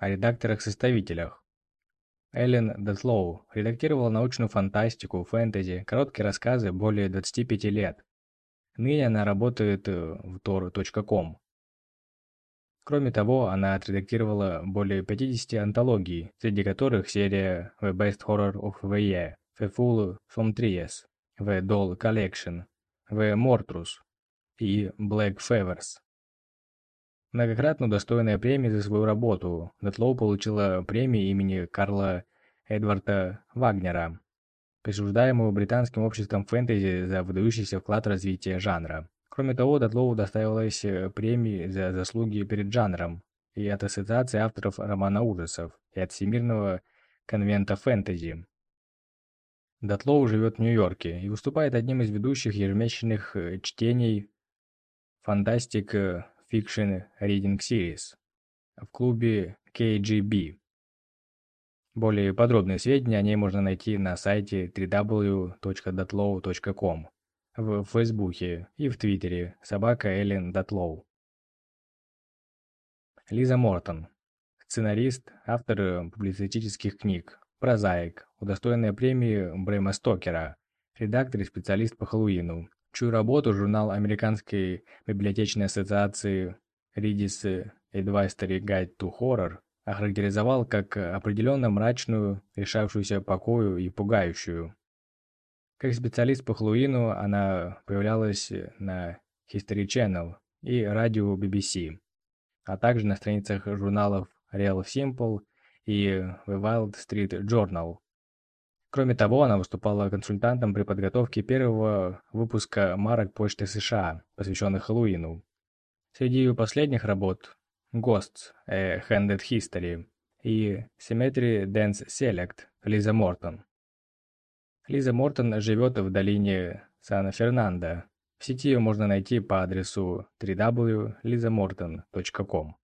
О редакторах-составителях. Эллен Детлоу редактировала научную фантастику, фэнтези, короткие рассказы более 25 лет. Ныне она работает э, в tor.com. Кроме того, она отредактировала более 50 антологий, среди которых серия The Best Horror of the Year, The Full from Tries, The Doll Collection, The Mortrus и Black Feathers. Многократно удостоенная премии за свою работу, Детлоу получила премию имени Карла Эдварда Вагнера, присуждаемую Британским обществом фэнтези за выдающийся вклад в развитие жанра. Кроме того, Датлоу доставилась э, премии за заслуги перед жанром и от Ассоциации авторов романа ужасов, и от Всемирного конвента фэнтези. Датлоу живет в Нью-Йорке и выступает одним из ведущих ежемесячных э, чтений Fantastic Fiction Reading Series в клубе KGB. Более подробные сведения о ней можно найти на сайте www.datlow.com в Фейсбуке и в Твиттере собака Эллен Датлоу. Лиза Мортон. Сценарист, автор публицистических книг, прозаик, удостоенная премии Брэма Стокера, редактор и специалист по Хэллоуину, чью работу журнал Американской библиотечной ассоциации Reader's Advisory Guide to Horror охарактеризовал как определенно мрачную, решавшуюся покою и пугающую. Как специалист по Хэллоуину она появлялась на History Channel и радио BBC, а также на страницах журналов Real Simple и The Wild Street Journal. Кроме того, она выступала консультантом при подготовке первого выпуска марок Почты США, посвященных Хэллоуину. Среди ее последних работ Ghosts, A Handed History и Symmetry Dance Select Лиза Мортон. Лиза Мортон живет в долине Сан-Фернандо. В сети ее можно найти по адресу www.lizamorton.com.